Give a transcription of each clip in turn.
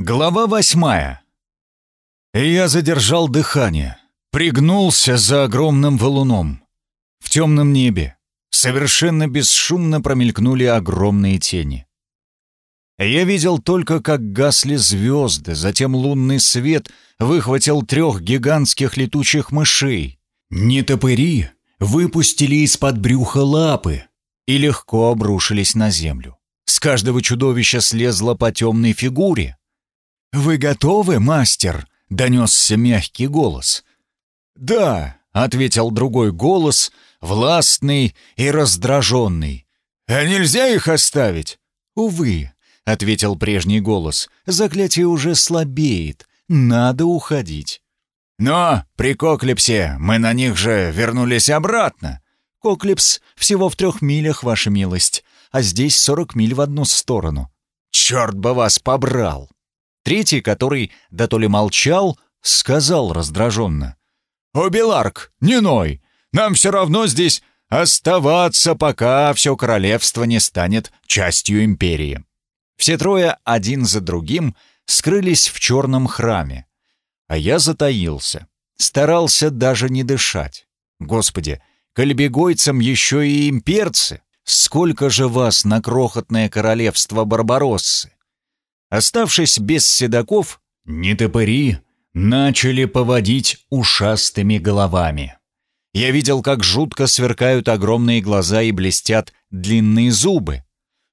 Глава восьмая. Я задержал дыхание, пригнулся за огромным валуном. В темном небе совершенно бесшумно промелькнули огромные тени. Я видел только, как гасли звезды, затем лунный свет выхватил трех гигантских летучих мышей. Нетопыри выпустили из-под брюха лапы и легко обрушились на землю. С каждого чудовища слезла по темной фигуре. «Вы готовы, мастер?» — донесся мягкий голос. «Да», — ответил другой голос, властный и раздраженный. «А нельзя их оставить?» «Увы», — ответил прежний голос, — «заклятие уже слабеет, надо уходить». «Но при Коклипсе мы на них же вернулись обратно». «Коклипс всего в трех милях, ваша милость, а здесь сорок миль в одну сторону». «Черт бы вас побрал!» Третий, который, да то ли молчал, сказал раздраженно. «О, Беларк, не ной! Нам все равно здесь оставаться, пока все королевство не станет частью империи». Все трое, один за другим, скрылись в черном храме. А я затаился, старался даже не дышать. Господи, кальбегойцам еще и имперцы! Сколько же вас на крохотное королевство Барбароссы! Оставшись без седаков, нетопыри начали поводить ушастыми головами. Я видел, как жутко сверкают огромные глаза и блестят длинные зубы.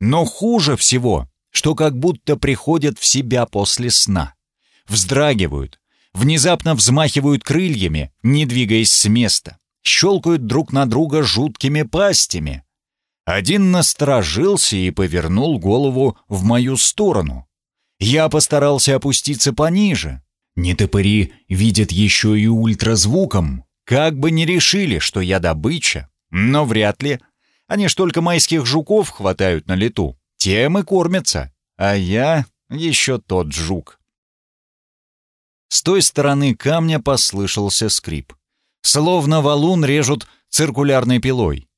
Но хуже всего, что как будто приходят в себя после сна. Вздрагивают, внезапно взмахивают крыльями, не двигаясь с места, щелкают друг на друга жуткими пастями. Один насторожился и повернул голову в мою сторону. Я постарался опуститься пониже. Нетопыри видят еще и ультразвуком. Как бы ни решили, что я добыча, но вряд ли. Они ж только майских жуков хватают на лету. Тем и кормятся. А я еще тот жук. С той стороны камня послышался скрип. Словно валун режут циркулярной пилой.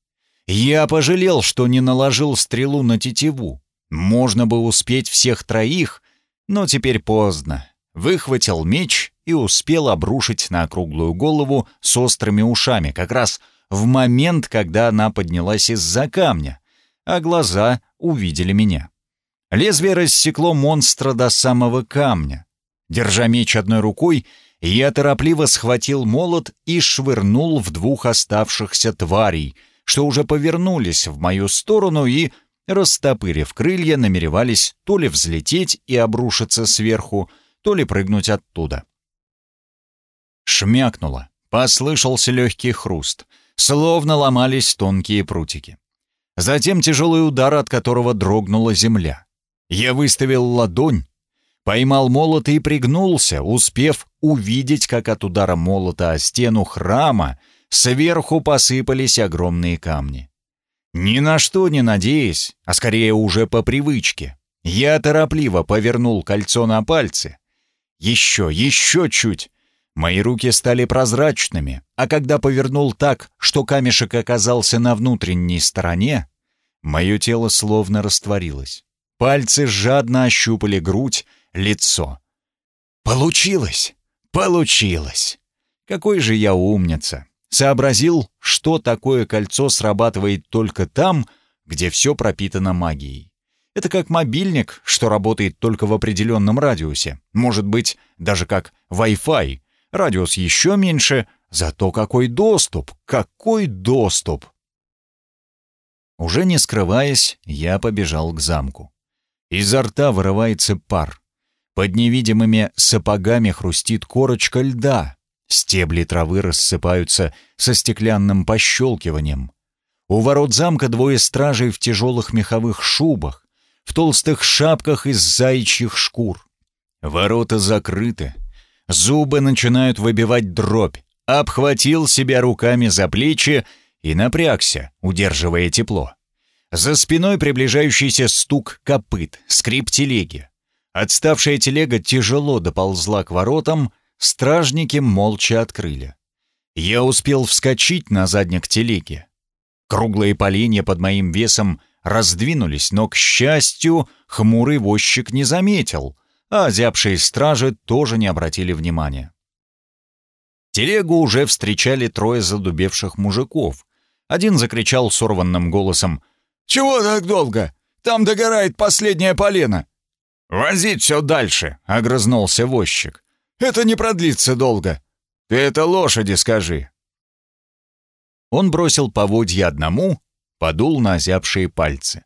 Я пожалел, что не наложил стрелу на тетиву. Можно бы успеть всех троих, но теперь поздно. Выхватил меч и успел обрушить на округлую голову с острыми ушами, как раз в момент, когда она поднялась из-за камня, а глаза увидели меня. Лезвие рассекло монстра до самого камня. Держа меч одной рукой, я торопливо схватил молот и швырнул в двух оставшихся тварей, что уже повернулись в мою сторону и растопырив крылья, намеревались то ли взлететь и обрушиться сверху, то ли прыгнуть оттуда. Шмякнуло, послышался легкий хруст, словно ломались тонкие прутики. Затем тяжелый удар, от которого дрогнула земля. Я выставил ладонь, поймал молот и пригнулся, успев увидеть, как от удара молота о стену храма сверху посыпались огромные камни. Ни на что не надеясь, а скорее уже по привычке, я торопливо повернул кольцо на пальце. Еще, еще чуть. Мои руки стали прозрачными, а когда повернул так, что камешек оказался на внутренней стороне, мое тело словно растворилось. Пальцы жадно ощупали грудь, лицо. Получилось! Получилось! Какой же я умница! Сообразил, что такое кольцо срабатывает только там, где все пропитано магией. Это как мобильник, что работает только в определенном радиусе. Может быть, даже как Wi-Fi. Радиус еще меньше, зато какой доступ, какой доступ! Уже не скрываясь, я побежал к замку. Изо рта вырывается пар. Под невидимыми сапогами хрустит корочка льда. Стебли травы рассыпаются со стеклянным пощелкиванием. У ворот замка двое стражей в тяжелых меховых шубах, в толстых шапках из заячьих шкур. Ворота закрыты. Зубы начинают выбивать дробь. Обхватил себя руками за плечи и напрягся, удерживая тепло. За спиной приближающийся стук копыт, скрип телеги. Отставшая телега тяжело доползла к воротам, Стражники молча открыли. Я успел вскочить на задник телеги. Круглые поленья под моим весом раздвинулись, но, к счастью, хмурый возчик не заметил, а озябшие стражи тоже не обратили внимания. Телегу уже встречали трое задубевших мужиков. Один закричал сорванным голосом «Чего так долго? Там догорает последняя полена!» «Возить все дальше!» — огрызнулся возчик. «Это не продлится долго. Ты это лошади скажи!» Он бросил поводья одному, подул на озябшие пальцы.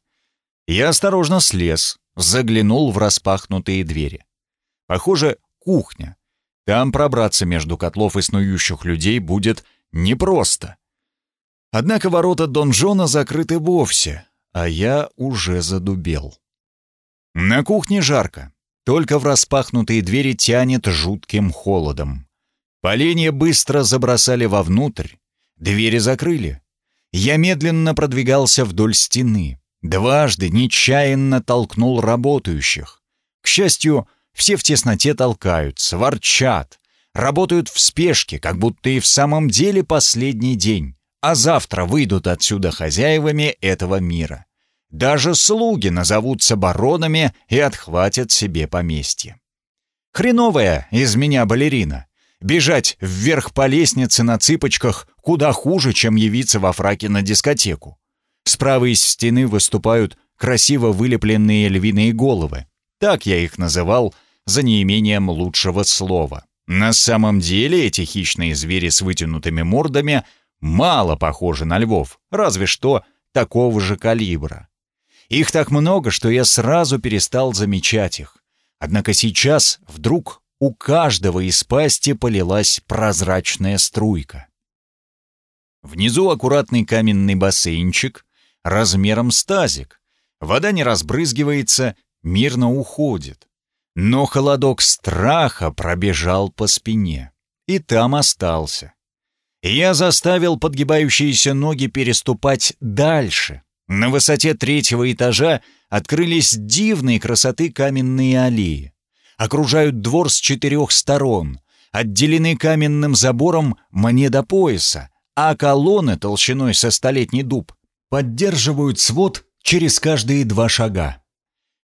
Я осторожно слез, заглянул в распахнутые двери. Похоже, кухня. Там пробраться между котлов и снующих людей будет непросто. Однако ворота донжона закрыты вовсе, а я уже задубел. На кухне жарко, только в распахнутые двери тянет жутким холодом. Поленья быстро забросали вовнутрь, двери закрыли. Я медленно продвигался вдоль стены. Дважды нечаянно толкнул работающих. К счастью, все в тесноте толкаются, ворчат, работают в спешке, как будто и в самом деле последний день, а завтра выйдут отсюда хозяевами этого мира. Даже слуги назовутся баронами и отхватят себе поместье. Хреновая из меня балерина. Бежать вверх по лестнице на цыпочках куда хуже, чем явиться во фраке на дискотеку. Справа из стены выступают красиво вылепленные львиные головы. Так я их называл за неимением лучшего слова. На самом деле эти хищные звери с вытянутыми мордами мало похожи на львов, разве что такого же калибра. Их так много, что я сразу перестал замечать их. Однако сейчас вдруг у каждого из пасти полилась прозрачная струйка. Внизу аккуратный каменный бассейнчик, размером с тазик. Вода не разбрызгивается, мирно уходит. Но холодок страха пробежал по спине. И там остался. Я заставил подгибающиеся ноги переступать дальше. На высоте третьего этажа открылись дивные красоты каменные аллеи. Окружают двор с четырех сторон, отделены каменным забором мне до пояса, а колонны толщиной со столетний дуб поддерживают свод через каждые два шага.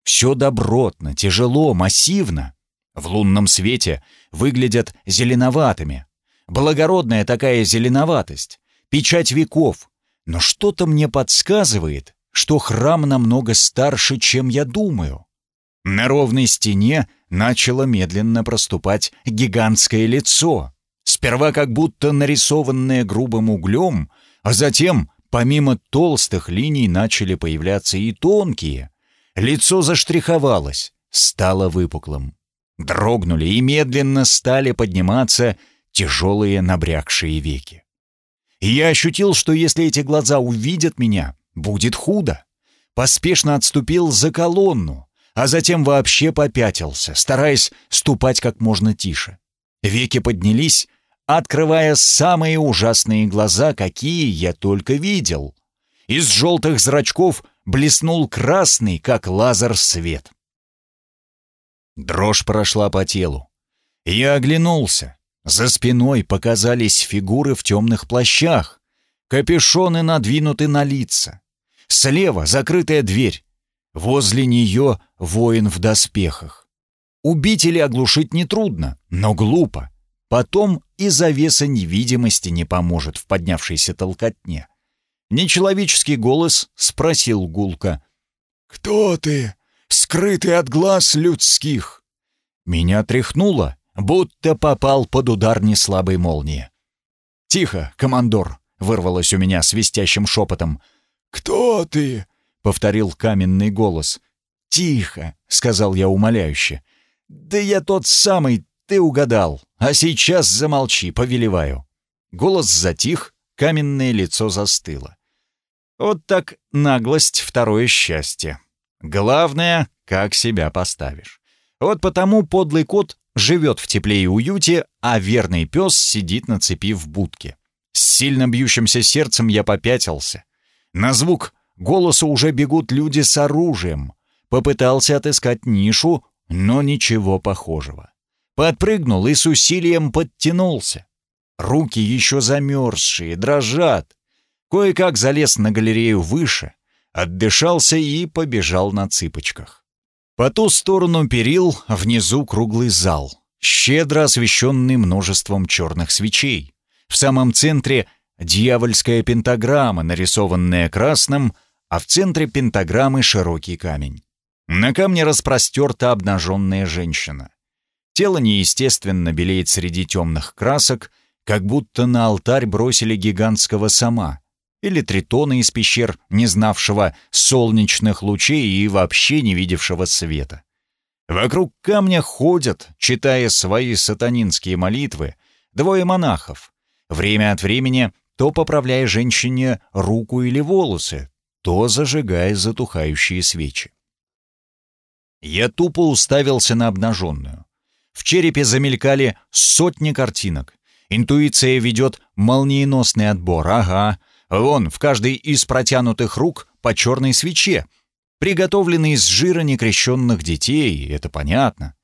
Все добротно, тяжело, массивно. В лунном свете выглядят зеленоватыми. Благородная такая зеленоватость, печать веков. Но что-то мне подсказывает, что храм намного старше, чем я думаю. На ровной стене начало медленно проступать гигантское лицо. Сперва как будто нарисованное грубым углем, а затем Помимо толстых линий начали появляться и тонкие. Лицо заштриховалось, стало выпуклым. Дрогнули и медленно стали подниматься тяжелые набрякшие веки. И я ощутил, что если эти глаза увидят меня, будет худо. Поспешно отступил за колонну, а затем вообще попятился, стараясь ступать как можно тише. Веки поднялись, открывая самые ужасные глаза, какие я только видел. Из желтых зрачков блеснул красный, как лазер, свет. Дрожь прошла по телу. Я оглянулся. За спиной показались фигуры в темных плащах. Капюшоны надвинуты на лица. Слева закрытая дверь. Возле нее воин в доспехах. Убить или оглушить нетрудно, но глупо. Потом и завеса невидимости не поможет в поднявшейся толкотне. Нечеловеческий голос спросил гулко. «Кто ты, скрытый от глаз людских?» Меня тряхнуло, будто попал под удар неслабой молнии. «Тихо, командор!» — вырвалось у меня свистящим шепотом. «Кто ты?» — повторил каменный голос. «Тихо!» — сказал я умоляюще. «Да я тот самый, ты угадал. А сейчас замолчи, повелеваю». Голос затих, каменное лицо застыло. Вот так наглость — второе счастье. Главное, как себя поставишь. Вот потому подлый кот живет в тепле и уюте, а верный пес сидит на цепи в будке. С сильно бьющимся сердцем я попятился. На звук голоса уже бегут люди с оружием. Попытался отыскать нишу, но ничего похожего подпрыгнул и с усилием подтянулся. Руки еще замерзшие, дрожат. Кое-как залез на галерею выше, отдышался и побежал на цыпочках. По ту сторону перил внизу круглый зал, щедро освещенный множеством черных свечей. В самом центре дьявольская пентаграмма, нарисованная красным, а в центре пентаграммы широкий камень. На камне распростерта обнаженная женщина. Тело неестественно белеет среди темных красок, как будто на алтарь бросили гигантского сама или тритона из пещер, не знавшего солнечных лучей и вообще не видевшего света. Вокруг камня ходят, читая свои сатанинские молитвы, двое монахов, время от времени то поправляя женщине руку или волосы, то зажигая затухающие свечи. Я тупо уставился на обнаженную. В черепе замелькали сотни картинок. Интуиция ведет молниеносный отбор, ага, Вон, в каждой из протянутых рук по черной свече, приготовленной из жира некрещенных детей, это понятно.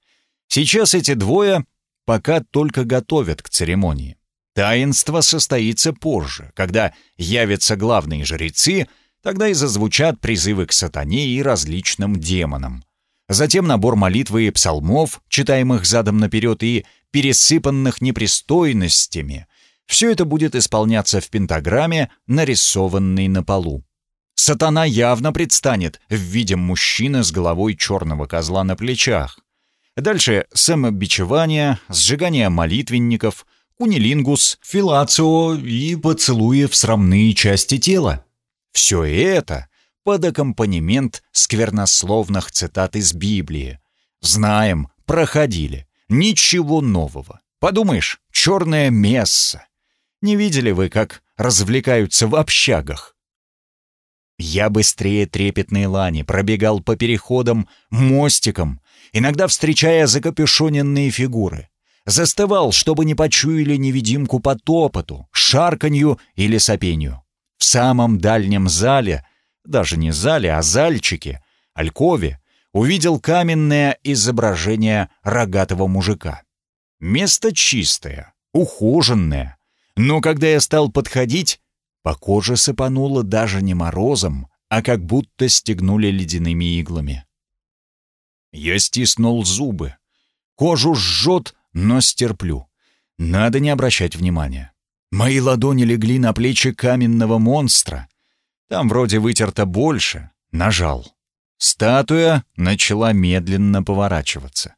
Сейчас эти двое пока только готовят к церемонии. Таинство состоится позже, когда явятся главные жрецы, тогда и зазвучат призывы к сатане и различным демонам. Затем набор молитвы и псалмов, читаемых задом наперед и пересыпанных непристойностями, все это будет исполняться в пентаграмме, нарисованной на полу. Сатана явно предстанет в виде мужчины с головой черного козла на плечах. Дальше самобичевание, сжигание молитвенников, кунилингус, филацио и поцелуи в срамные части тела. Все это под аккомпанемент сквернословных цитат из Библии. Знаем, проходили. Ничего нового. Подумаешь, черное месса. Не видели вы, как развлекаются в общагах? Я быстрее трепетной лани пробегал по переходам, мостикам, иногда встречая закапюшоненные фигуры. Застывал, чтобы не почуяли невидимку по топоту, шарканью или сопению. В самом дальнем зале, даже не зале, а зальчике, алькове, увидел каменное изображение рогатого мужика. Место чистое, ухоженное, но когда я стал подходить, по коже сыпануло даже не морозом, а как будто стегнули ледяными иглами. Я стиснул зубы. Кожу жжет, но стерплю. Надо не обращать внимания. Мои ладони легли на плечи каменного монстра. Там вроде вытерто больше. Нажал. Статуя начала медленно поворачиваться.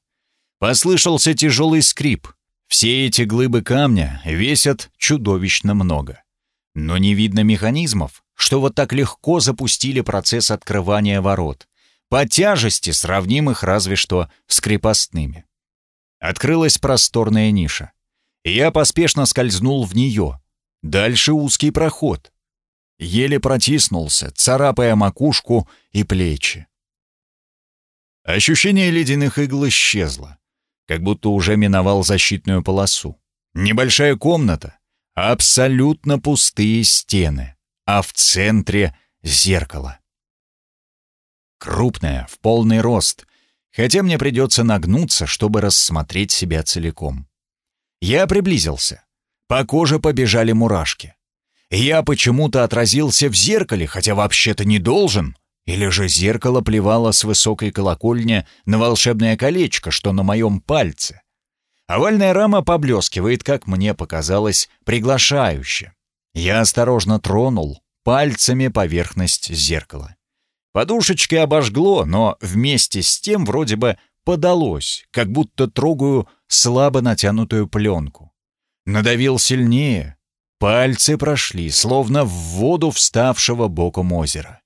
Послышался тяжелый скрип. Все эти глыбы камня весят чудовищно много. Но не видно механизмов, что вот так легко запустили процесс открывания ворот. По тяжести сравнимых разве что с крепостными. Открылась просторная ниша. Я поспешно скользнул в нее. Дальше узкий проход. Еле протиснулся, царапая макушку и плечи. Ощущение ледяных игл исчезло как будто уже миновал защитную полосу. Небольшая комната, абсолютно пустые стены, а в центре зеркало. Крупное, в полный рост, хотя мне придется нагнуться, чтобы рассмотреть себя целиком. Я приблизился. По коже побежали мурашки. Я почему-то отразился в зеркале, хотя вообще-то не должен. Или же зеркало плевало с высокой колокольни на волшебное колечко, что на моем пальце. Овальная рама поблескивает, как мне показалось, приглашающе. Я осторожно тронул пальцами поверхность зеркала. Подушечки обожгло, но вместе с тем вроде бы подалось, как будто трогаю слабо натянутую пленку. Надавил сильнее. Пальцы прошли, словно в воду вставшего боком озера.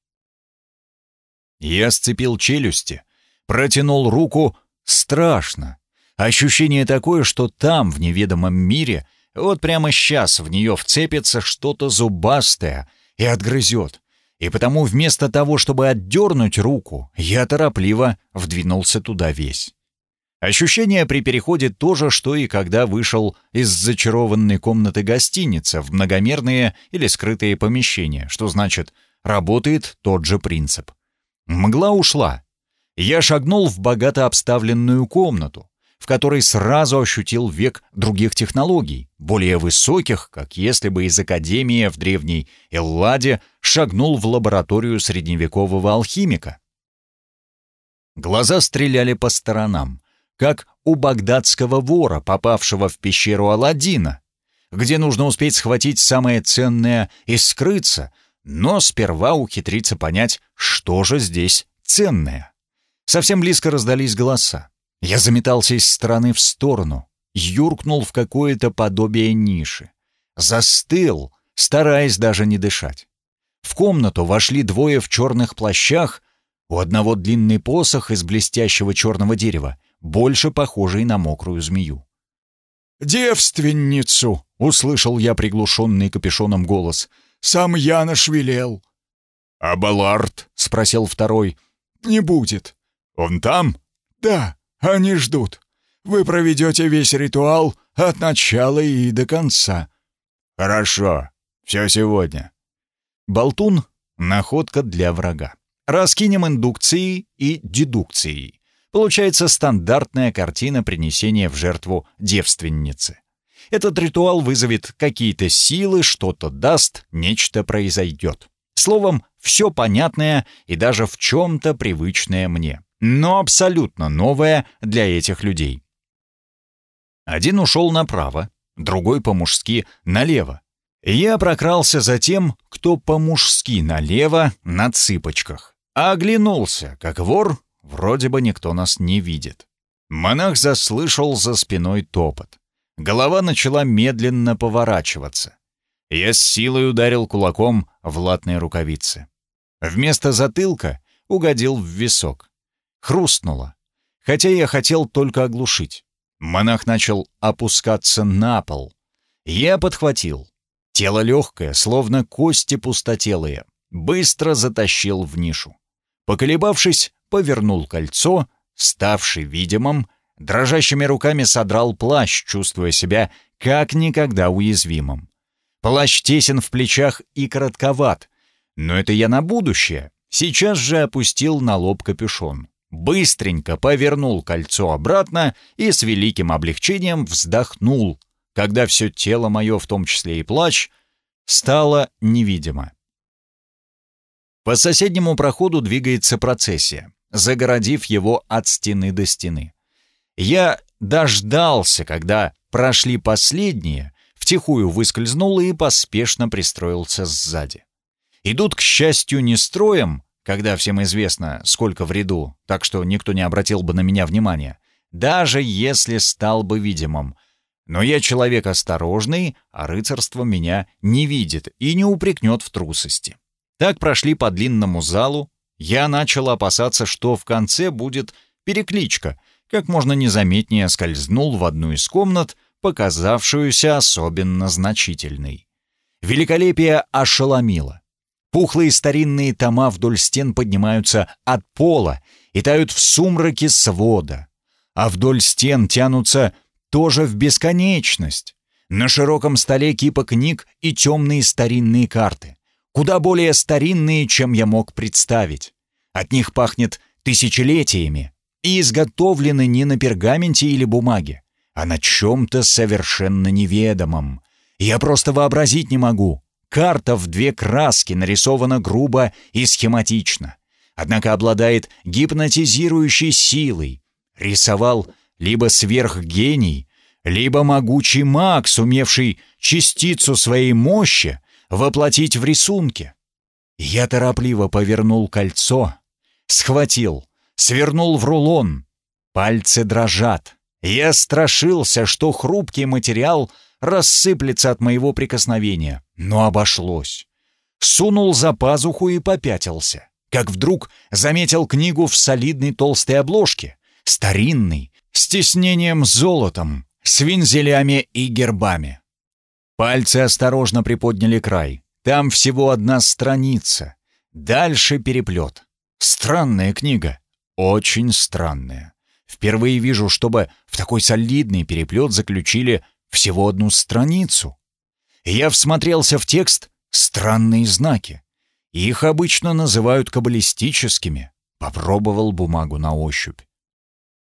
Я сцепил челюсти, протянул руку. Страшно. Ощущение такое, что там, в неведомом мире, вот прямо сейчас в нее вцепится что-то зубастое и отгрызет. И потому вместо того, чтобы отдернуть руку, я торопливо вдвинулся туда весь. Ощущение при переходе то же, что и когда вышел из зачарованной комнаты гостиницы в многомерные или скрытые помещения, что значит, работает тот же принцип. Мгла ушла. Я шагнул в богато обставленную комнату, в которой сразу ощутил век других технологий, более высоких, как если бы из Академии в древней Элладе шагнул в лабораторию средневекового алхимика. Глаза стреляли по сторонам, как у багдадского вора, попавшего в пещеру Аладдина, где нужно успеть схватить самое ценное и скрыться, но сперва ухитриться понять, что же здесь ценное. Совсем близко раздались голоса. Я заметался из стороны в сторону, юркнул в какое-то подобие ниши. Застыл, стараясь даже не дышать. В комнату вошли двое в черных плащах, у одного длинный посох из блестящего черного дерева, больше похожий на мокрую змею. «Девственницу!» — услышал я приглушенный капюшоном голос. «Сам Янош велел». «А Баллард?» — спросил второй. «Не будет». «Он там?» «Да, они ждут. Вы проведете весь ритуал от начала и до конца». «Хорошо. Все сегодня». Болтун — находка для врага. Раскинем индукцией и дедукцией. Получается стандартная картина принесения в жертву девственницы. Этот ритуал вызовет какие-то силы, что-то даст, нечто произойдет. Словом, все понятное и даже в чем-то привычное мне, но абсолютно новое для этих людей. Один ушел направо, другой по-мужски налево. Я прокрался за тем, кто по-мужски налево на цыпочках, а оглянулся, как вор, вроде бы никто нас не видит. Монах заслышал за спиной топот. Голова начала медленно поворачиваться. Я с силой ударил кулаком в латные рукавицы. Вместо затылка угодил в висок. Хрустнуло. Хотя я хотел только оглушить. Монах начал опускаться на пол. Я подхватил. Тело легкое, словно кости пустотелые. Быстро затащил в нишу. Поколебавшись, повернул кольцо, ставший видимым, дрожащими руками содрал плащ, чувствуя себя как никогда уязвимым. Плащ тесен в плечах и коротковат, но это я на будущее. Сейчас же опустил на лоб капюшон. Быстренько повернул кольцо обратно и с великим облегчением вздохнул, когда все тело мое, в том числе и плащ, стало невидимо. По соседнему проходу двигается процессия, загородив его от стены до стены. Я дождался, когда прошли последние, втихую выскользнул и поспешно пристроился сзади. Идут, к счастью, не строем, когда всем известно, сколько в ряду, так что никто не обратил бы на меня внимания, даже если стал бы видимым. Но я человек осторожный, а рыцарство меня не видит и не упрекнет в трусости. Так прошли по длинному залу. Я начал опасаться, что в конце будет перекличка. Как можно незаметнее скользнул в одну из комнат, показавшуюся особенно значительной. Великолепие ошеломило. Пухлые старинные тома вдоль стен поднимаются от пола и тают в сумраке свода, а вдоль стен тянутся тоже в бесконечность. На широком столе кипа книг и темные старинные карты куда более старинные, чем я мог представить. От них пахнет тысячелетиями и изготовлены не на пергаменте или бумаге, а на чем-то совершенно неведомом. Я просто вообразить не могу. Карта в две краски нарисована грубо и схематично, однако обладает гипнотизирующей силой. Рисовал либо сверхгений, либо могучий маг, сумевший частицу своей мощи воплотить в рисунке. Я торопливо повернул кольцо, схватил, свернул в рулон. Пальцы дрожат. Я страшился, что хрупкий материал рассыплется от моего прикосновения, но обошлось. Сунул за пазуху и попятился, как вдруг заметил книгу в солидной толстой обложке, старинной, с тиснением золотом, с вензелями и гербами. Пальцы осторожно приподняли край. Там всего одна страница. Дальше переплет. Странная книга. Очень странная. Впервые вижу, чтобы в такой солидный переплет заключили всего одну страницу. Я всмотрелся в текст «Странные знаки». Их обычно называют каббалистическими. Попробовал бумагу на ощупь.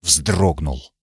Вздрогнул.